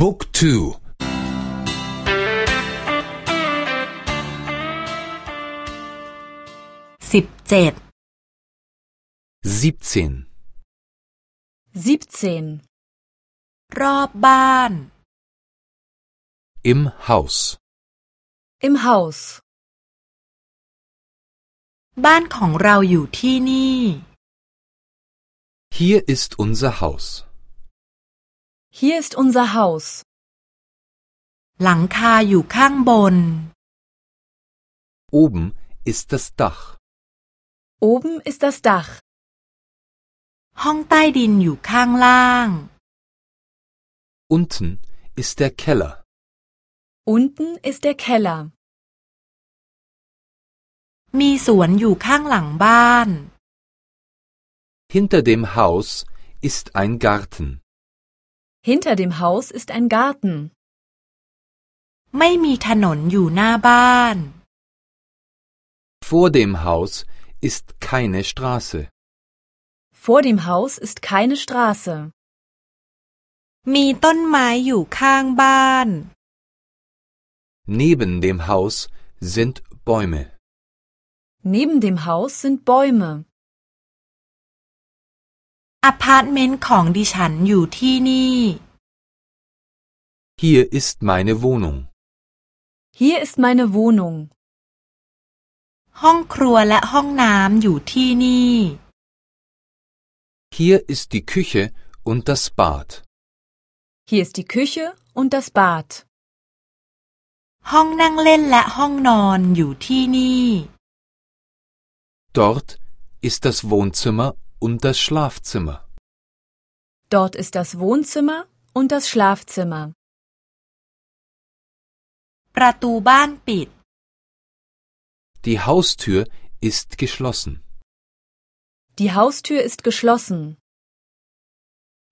บุ๊กทูสิบเจ็ด siebzehn 17. รอบบ้าน im Haus Im Haus. บ้านของเราอยู่ที่นี่ Hier ist unser Haus Hier ist unser Haus. หลังคาอยู่ข้างบน Oben ist das Dach Oben ist das Dach. ห้องใต้ดินอยู่ข้างล่าง Unten ist der Keller Unten ist der Keller. มีสวนอยู่ข้างหลังบ้าน Hinter dem Haus ist ein Garten Hinter dem Haus ist ein Garten. ไม่มีถนนอยู่หน้าบ้าน Vor dem Haus ist keine Straße Vor dem Haus ist keine Straße. มีต้นไม้อยู่ข้างบ้าน Neben dem Haus sind Bäume Neben dem Haus sind Bäume. อพาร์ตเมนต์ของดิฉันอยู่ที่นี่ Hier ist meine Wohnung Hier ist meine Wohnung. ห้องครัวและห้องน้ำอยู่ที่นี่ Hier ist die Küche und das Bad Hier ist die Küche und das Bad. ห้องนั่งเล่นและห้องนอนอยู่ที่นี่ Dort ist das Wohnzimmer und das Schlafzimmer Dort ist das Wohnzimmer und das Schlafzimmer. ประตูบ้านปิด Die Haustür ist geschlossen Die Haustür ist geschlossen.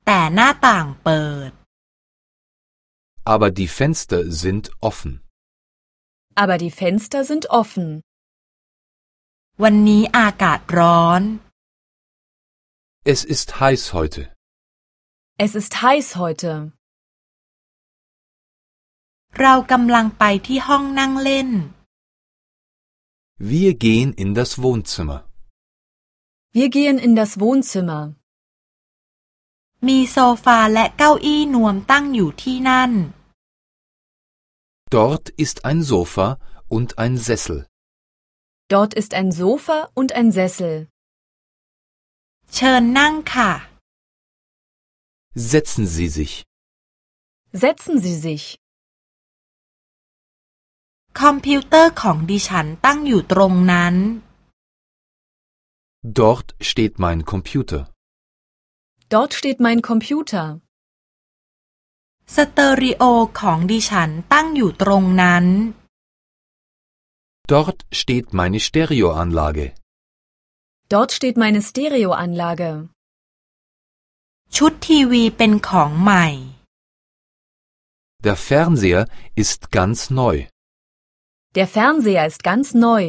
แต่หน้าต่างเปิด aber die Fenster sind offen Aber die Fenster sind offen. วันนี้อากาศร้อน Es ist heiß heute Es ist heiß heute. เรากำลังไปที่ห้องนั่งเล่น Wir gehen in das Wohnzimmer Wir gehen in das Wohnzimmer. มีโซฟาและเก้าอี้นวมตั้งอยู่ที่นั่น Dort ist ein Sofa und ein Sessel Dort ist ein Sofa und ein Sessel. เชิญนั่งค่ะ Setzen Sie sich Setzen Sie sich. คอมพิวเตอร์ของดิฉันตั้งอยู่ตรงนั้น Dort steht mein Computer Dort steht mein Computer. สเตอริโอของดิฉันตั้งอยู่ตรงนั้น Dort steht meine Stereoanlage Dort steht meine Stereoanlage. ชุดทีวีเป็นของใหม่ Der Fernseher ist ganz neu Der Fernseher ist ganz neu.